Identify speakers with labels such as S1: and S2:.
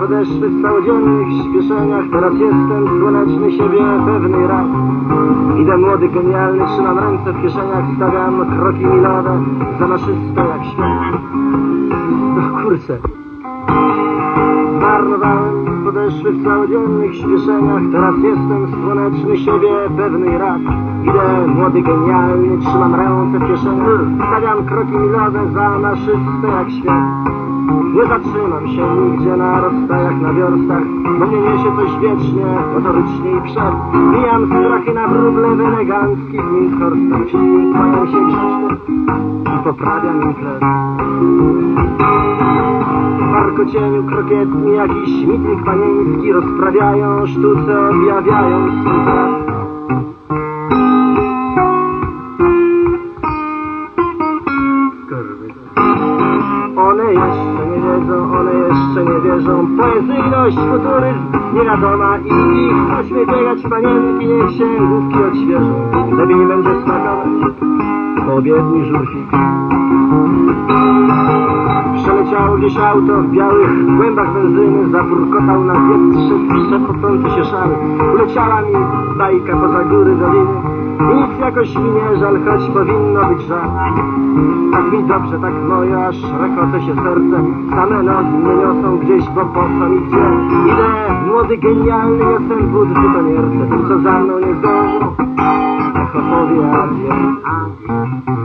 S1: podeszwy w całodziennych śpieszeniach Teraz jestem słoneczny siebie pewny raz. Idę młody, genialny, trzymam ręce w kieszeniach. Stawiam kroki milowe, zamaszyste jak świat. No kurczę. Zmarnowałem podeszwy w całodziennych śpieszeniach Teraz jestem słoneczny siebie pewny raz. Idę młody, genialny, trzymam ręce w kieszeniach. Stawiam kroki milowe, zamaszyste jak świat nie zatrzymam się nigdzie na rozstajach, na wiorstach, bo mnie niesie coś wiecznie, motorycznie i przed. Mijam strachy na wróble w eleganckich Minkorstach, wszystkim kłaniam się grzecznie i poprawiam im chleb. W parkocieniu krokietni jakiś mitnik panieński rozprawiają sztuce, objawiają swój wierzą Poezyjność, futuryzm, niewiadoma I ich puśćmy biegać panienki Niech się główki odświeżą. Lepiej nie będzie smakować. Poobiedni żurfik Przeleciało gdzieś auto w białych głębach benzyny Zapurkotał na wietrze trzepocący się szary. Uleciała mi bajka poza góry doliny jakoś mi nie żal, choć powinno być żal. Tak mi dobrze, tak moje, aż rekoce się serce. Same nogi mnie niosą gdzieś, bo po co mi gdzie? Idę, młody, genialny, jestem chcę Tym, co za mną nie zdążą Echo powie adieu, adieu